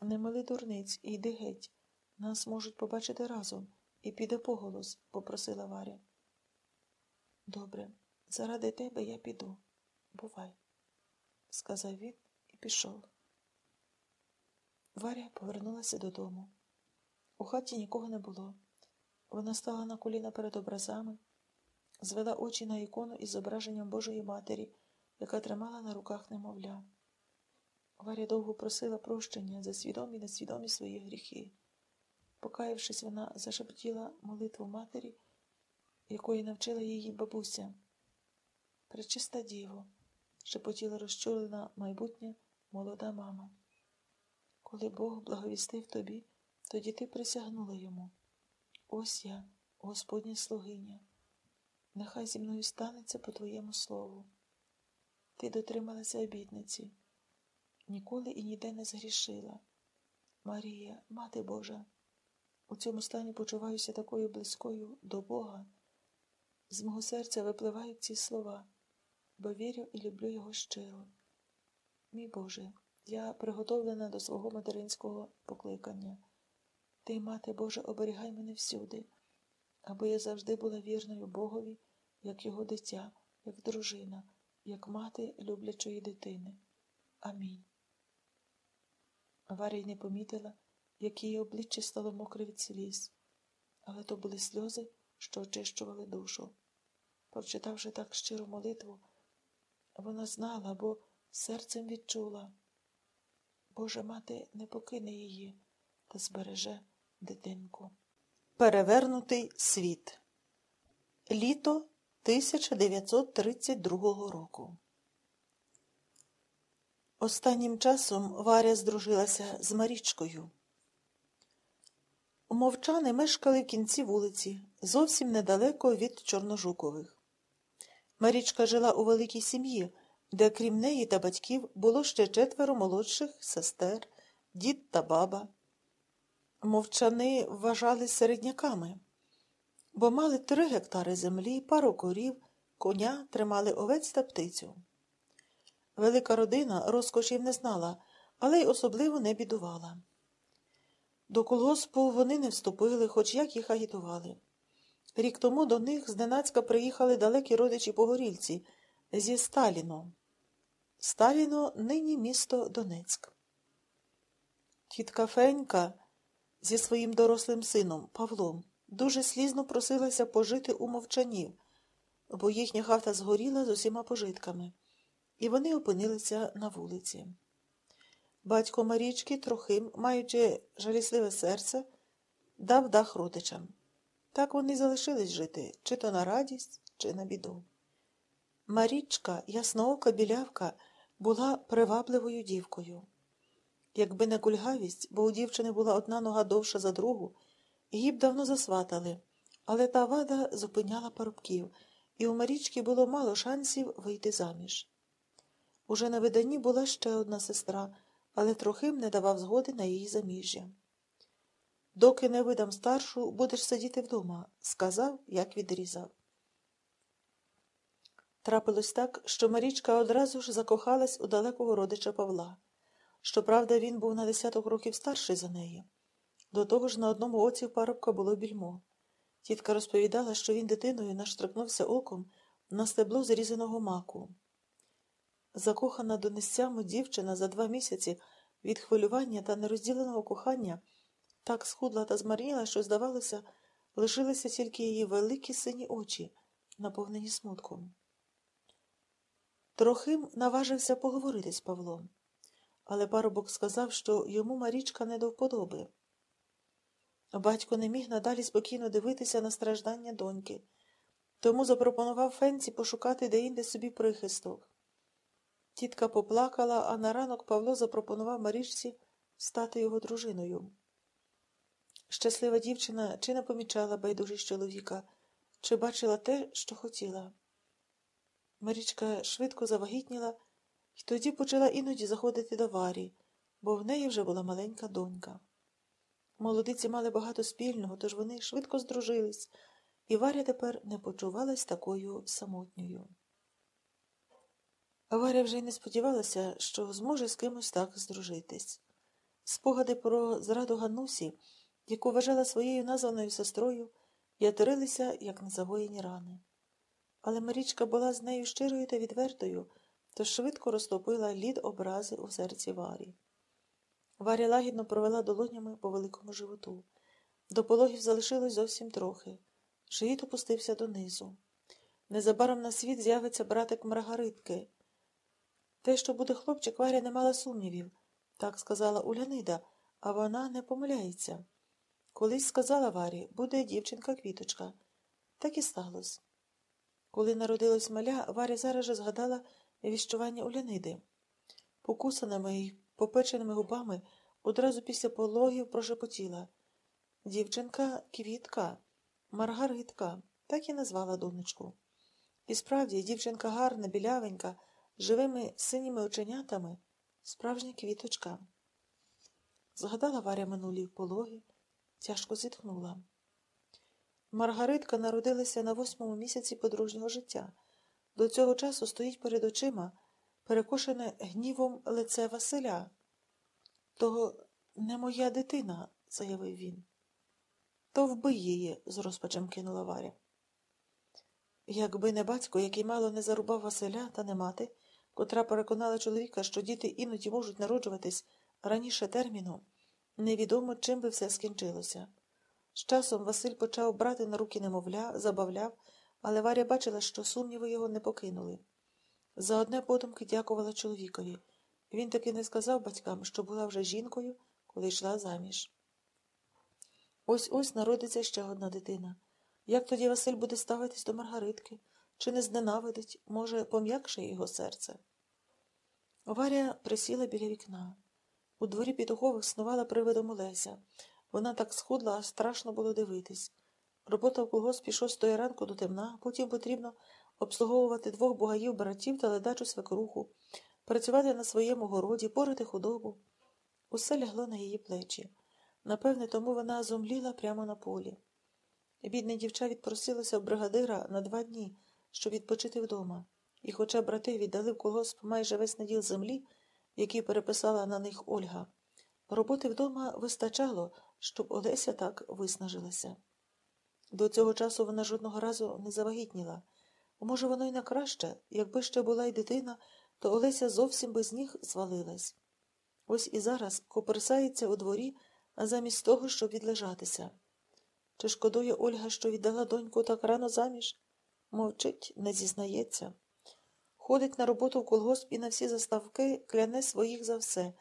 Не мили дурниць і йди геть. Нас можуть побачити разом, і піде поголос, попросила Варя. Добре, заради тебе я піду. Бувай, сказав він і пішов. Варя повернулася додому. У хаті нікого не було. Вона стала на коліна перед образами, звела очі на ікону із зображенням Божої Матері, яка тримала на руках немовля. Варя довго просила прощення за свідомі і несвідомі свої гріхи. Покаявшись, вона зашептіла молитву матері, якої навчила її бабуся. Пречиста діво, шепотіла розчулена майбутня молода мама. Коли Бог благовістив тобі, тоді ти присягнула йому. Ось я, Господня слугиня. Нехай зі мною станеться по твоєму слову. Ти дотрималася обітниці, ніколи і ніде не згрішила. Марія, Мати Божа, у цьому стані почуваюся такою близькою до Бога. З мого серця випливають ці слова, бо вірю і люблю його щиро. Мій Боже, я приготовлена до свого материнського покликання. Ти, мати Божа, оберігай мене всюди, аби я завжди була вірною Богові, як його дитя, як дружина, як мати люблячої дитини. Амінь. Варя й не помітила, як її обличчя стало мокре від сліз, але то були сльози, що очищували душу. Прочитавши так щиру молитву, вона знала, бо серцем відчула. Божа мати не покине її та збереже дитинку. Перевернутий світ. Літо 1932 року. Останнім часом Варя здружилася з Марічкою. Мовчани мешкали в кінці вулиці, зовсім недалеко від Чорножукових. Марічка жила у великій сім'ї, де крім неї та батьків було ще четверо молодших сестер, дід та баба. Мовчани вважали середняками, бо мали три гектари землі, пару корів, коня, тримали овець та птицю. Велика родина розкошів не знала, але й особливо не бідувала. До колгоспу вони не вступили, хоч як їх агітували. Рік тому до них зненацька приїхали далекі родичі погорільці зі Сталіно. Сталіно нині місто Донецьк. Тітка Фенька зі своїм дорослим сином Павлом дуже слізно просилася пожити у мовчанів, бо їхня хата згоріла з усіма пожитками, і вони опинилися на вулиці. Батько Марічки Трохим, маючи жалісливе серце, дав дах родичам. Так вони залишились жити, чи то на радість, чи на біду. Марічка, ясноока білявка, була привабливою дівкою. Якби не кульгавість, бо у дівчини була одна нога довша за другу, її б давно засватали, але та вада зупиняла парубків, і у Марічки було мало шансів вийти заміж. Уже на виданні була ще одна сестра, але Трохим не давав згоди на її заміжжя. Доки не видам старшу, будеш сидіти вдома, сказав, як відрізав. Трапилось так, що Марічка одразу ж закохалась у далекого родича Павла. Щоправда, він був на десяток років старший за неї. До того ж, на одному оці в парубка було більмо. Тітка розповідала, що він дитиною наштрикнувся оком на стебло зрізаного маку. Закохана донестями дівчина за два місяці від хвилювання та нерозділеного кохання так схудла та змарніла, що, здавалося, лишилися тільки її великі сині очі, наповнені смутком. Трохим наважився поговорити з Павлом, але парубок сказав, що йому Марічка не до вподоби. Батько не міг надалі спокійно дивитися на страждання доньки, тому запропонував Фенці пошукати деінде собі прихисток. Тітка поплакала, а на ранок Павло запропонував Марічці стати його дружиною. Щаслива дівчина чи не помічала байдужість чоловіка, чи бачила те, що хотіла. Марічка швидко завагітніла і тоді почала іноді заходити до Варі, бо в неї вже була маленька донька. Молодиці мали багато спільного, тож вони швидко здружились, і Варя тепер не почувалась такою самотньою. Варя вже й не сподівалася, що зможе з кимось так здружитись. Спогади про зраду Ганнусі, яку вважала своєю названою сестрою, ятурилися, як незагоєні рани. Але Марічка була з нею щирою та відвертою, тож швидко розтопила лід образи у серці Варі. Варя лагідно провела долонями по великому животу. До пологів залишилось зовсім трохи. Живіт опустився донизу. Незабаром на світ з'явиться братик Маргаритки. Те, що буде хлопчик, Варя не мала сумнівів. Так сказала Улянида, а вона не помиляється. Колись сказала Варі, буде дівчинка-квіточка. Так і сталося. Коли народилась маля, Варя зараз же згадала віщування Уляниди. Покусаними й попеченими губами одразу після пологів прошепотіла. Дівчинка квітка, Маргаритка, так і назвала донечку. І справді, дівчинка гарна, білявенька, живими синіми оченятами, справжня квіточка. Згадала Варя минулі пологи, тяжко зітхнула. Маргаритка народилася на восьмому місяці подружнього життя. До цього часу стоїть перед очима перекошене гнівом лице Василя. То не моя дитина, заявив він. То вбий її, з розпачем кинула Варя. Якби не батько, який мало не зарубав Василя, та не мати, котра переконала чоловіка, що діти іноді можуть народжуватись раніше терміну, невідомо, чим би все скінчилося. З часом Василь почав брати на руки немовля, забавляв, але Варя бачила, що сумніви його не покинули. За одне подумки дякувала чоловікові. Він таки не сказав батькам, що була вже жінкою, коли йшла заміж. Ось ось народиться ще одна дитина. Як тоді Василь буде ставитись до Маргаритки? Чи не зненавидить, може, пом'якшає його серце? Варя присіла біля вікна. У дворі петухових снувала привидом Олеся. Вона так схудла, аж страшно було дивитись. Робота в колгоспі шостої ранку до темна, потім потрібно обслуговувати двох бугаїв братів та ледачу свекруху, працювати на своєму городі, порити худобу. Усе лягло на її плечі. Напевне, тому вона зомліла прямо на полі. Бідне дівча відпросилося в бригадира на два дні, щоб відпочити вдома. І хоча брати віддали в колгосп майже весь наділ землі, який переписала на них Ольга, роботи вдома вистачало, щоб Олеся так виснажилася. До цього часу вона жодного разу не завагітніла. Може, воно й на краще, якби ще була й дитина, то Олеся зовсім без ніг звалилась. Ось і зараз коперсається у дворі, а замість того, щоб відлежатися. Чи шкодує Ольга, що віддала доньку так рано заміж? Мовчить, не зізнається. Ходить на роботу в колгосп і на всі заставки кляне своїх за все,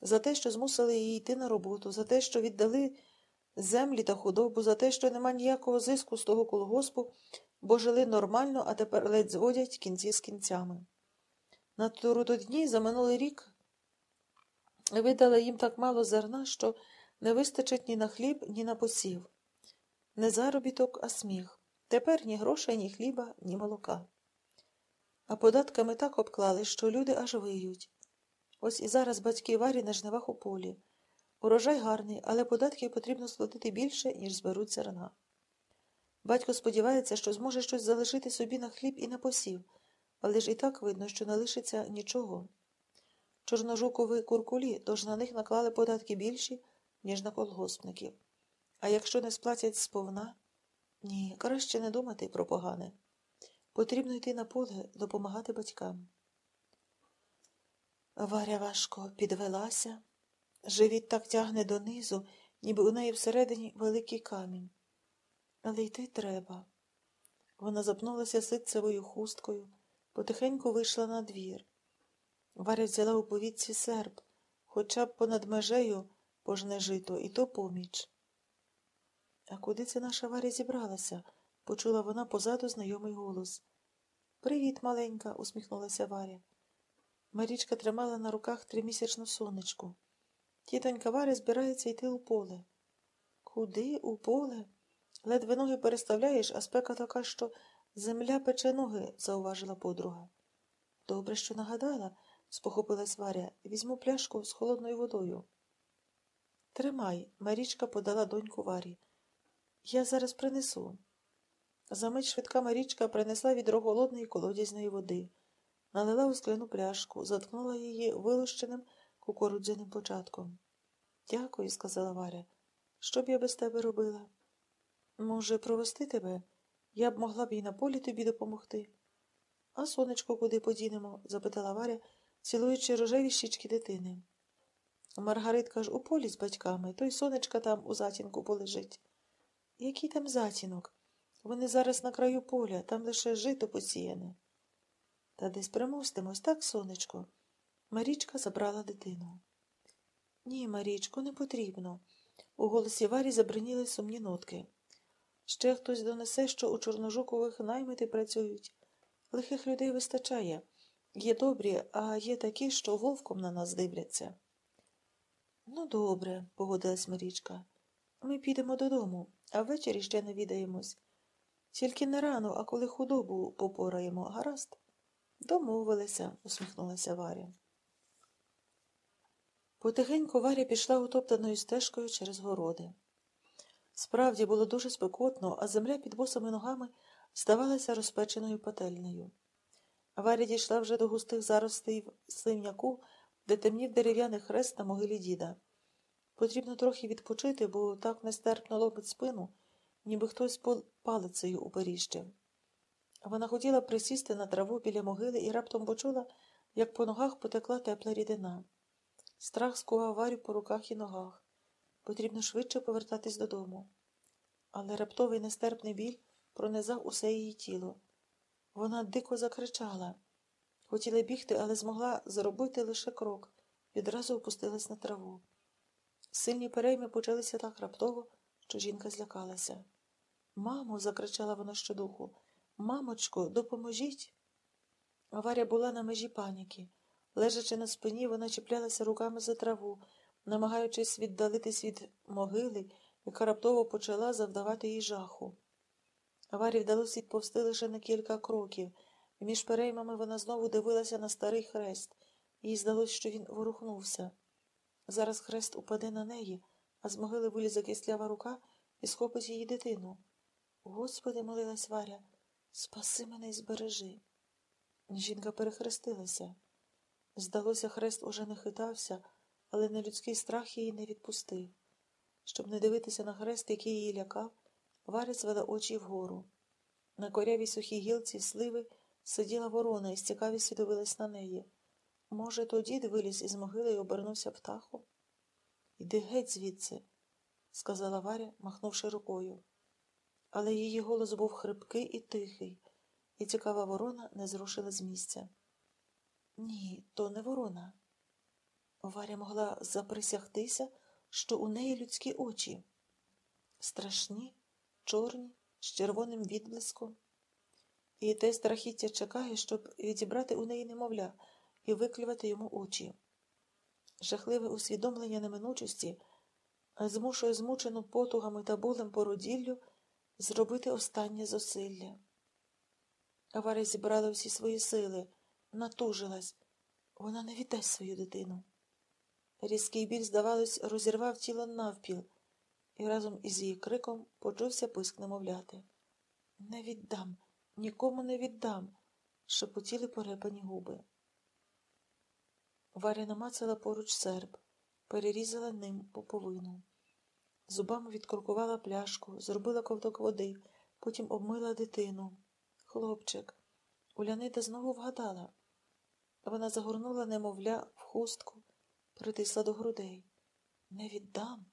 за те, що змусили її йти на роботу, за те, що віддали землі та худобу, за те, що нема ніякого зиску з того колгоспу, бо жили нормально, а тепер ледь зводять кінці з кінцями. На трудодні за минулий рік видала їм так мало зерна, що не вистачить ні на хліб, ні на посів. Не заробіток, а сміх. Тепер ні грошей, ні хліба, ні молока. А податками так обклали, що люди аж виють. Ось і зараз батьки варі на жнивах у полі. Урожай гарний, але податків потрібно сплатити більше, ніж зберуть зерна. Батько сподівається, що зможе щось залишити собі на хліб і на посів, але ж і так видно, що не лишиться нічого. Чорножукові куркулі, тож на них наклали податки більші, ніж на колгоспників. А якщо не сплатять сповна, ні, краще не думати про погане. Потрібно йти на поле, допомагати батькам. Варя важко підвелася. Живіт так тягне донизу, ніби у неї всередині великий камінь. Але йти треба. Вона запнулася ситцевою хусткою, потихеньку вийшла на двір. Варя взяла у повітці серп, хоча б понад межею пожне жито, і то поміч. А куди це наша Варя зібралася? Почула вона позаду знайомий голос. Привіт, маленька, усміхнулася Варя. Марічка тримала на руках тримісячну сонечку. Тітонька Варя збирається йти у поле. Куди у поле? Ледве ноги переставляєш, а спека така, що земля пече ноги, зауважила подруга. Добре, що нагадала, спохопилась Варя, візьму пляшку з холодною водою. Тримай, Марічка подала доньку Варі. Я зараз принесу. Замить швидка Марічка принесла відро голодної колодязної води, налила у скляну пляшку, заткнула її вилущеним кукурудзяним початком. Дякую, сказала Варя. Що б я без тебе робила? Може, провести тебе? Я б могла б і на полі тобі допомогти. А сонечко куди подінемо? запитала Варя, цілуючи рожеві щічки дитини. Маргаритка ж у полі з батьками, то й сонечка там у затінку полежить. Який там затінок? Вони зараз на краю поля, там лише жито посіяне. Та десь примостимось, так, сонечко? Марічка забрала дитину. Ні, Марічко, не потрібно. У голосі Варі забриніли сумні нотки. Ще хтось донесе, що у Чорножукових наймити працюють. Лихих людей вистачає. Є добрі, а є такі, що вовком на нас дивляться. Ну, добре, погодилась Марічка. Ми підемо додому, а ввечері ще навідаємось. Тільки не рано, а коли худобу попораємо, гаразд? Домовилися, усміхнулася Варя. Потихеньку Варя пішла утоптаною стежкою через городи. Справді було дуже спекотно, а земля під босими ногами здавалася розпеченою пательнею. Варя дійшла вже до густих заростей сливняку, де темнів дерев'яний хрест на могилі діда. Потрібно трохи відпочити, бо так нестерпно ломить спину, ніби хтось палицею уперіщив. Вона хотіла присісти на траву біля могили і раптом почула, як по ногах потекла тепла рідина. Страх скував Варю по руках і ногах. Потрібно швидше повертатись додому. Але раптовий нестерпний біль пронизав усе її тіло. Вона дико закричала. Хотіла бігти, але змогла зробити лише крок, відразу опустилась на траву. Сильні перейми почалися так раптово, що жінка злякалася. Мамо, закричала вона щодуху, мамочко, допоможіть. Варя була на межі паніки. Лежачи на спині, вона чіплялася руками за траву, намагаючись віддалитись від могили, яка раптово почала завдавати їй жаху. Варі вдалося відповсти лише на кілька кроків, і між переймами вона знову дивилася на старий хрест. Їй здалося, що він ворухнувся. Зараз хрест упаде на неї, а з могили вилізе кислява рука і схопить її дитину. Господи, молилась Варя, спаси мене і збережи. Жінка перехрестилася. Здалося, хрест уже не хитався, але нелюдський страх її не відпустив. Щоб не дивитися на хрест, який її лякав, Варя звела очі вгору. На корявій сухій гілці сливи сиділа ворона і з цікавістю дивилась на неї. Може, то дід із могили і обернувся птахом? Іди геть звідси, сказала Варя, махнувши рукою. Але її голос був хрипкий і тихий, і цікава ворона не зрушила з місця. Ні, то не ворона. Варя могла заприсягтися, що у неї людські очі. Страшні, чорні, з червоним відблиском. І те страхіття чекає, щоб відібрати у неї немовля і виклювати йому очі. Жахливе усвідомлення неминучості змушує змучену потугами та болем породіллю зробити останнє зусилля. Варя зібрала всі свої сили, натужилась. Вона не віддасть свою дитину. Різкий біль, здавалось, розірвав тіло навпіл, і разом із її криком почувся писк немовляти. Не віддам, нікому не віддам, шепотіли порепані губи. Варя намацала поруч серб, перерізала ним поповину. Зубами відкрукувала пляшку, зробила ковток води, потім обмила дитину. Хлопчик. Улянита знову вгадала. Вона загорнула немовля в хустку, притисла до грудей. Не віддам,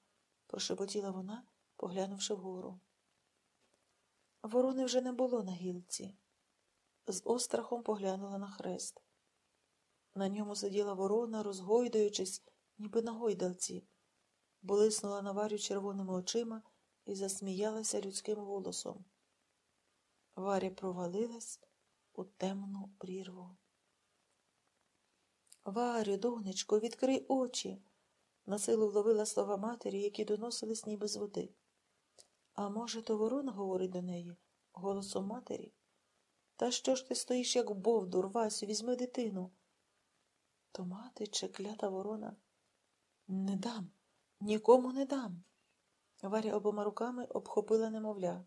прошепотіла вона, поглянувши вгору. Ворони вже не було на гілці. З острахом поглянула на хрест. На ньому сиділа ворона, розгойдуючись, ніби на гойдалці, блиснула на Варю червоними очима і засміялася людським голосом. Варя провалилась у темну прірву. Варю, донечко, відкрий очі. Насилу вловила слова матері, які доносились ніби з води. А може, то ворона говорить до неї голосом матері? Та що ж ти стоїш, як бовдур, Васю, візьми дитину. То мати чи клята ворона? Не дам, нікому не дам. Варя обома руками обхопила немовля.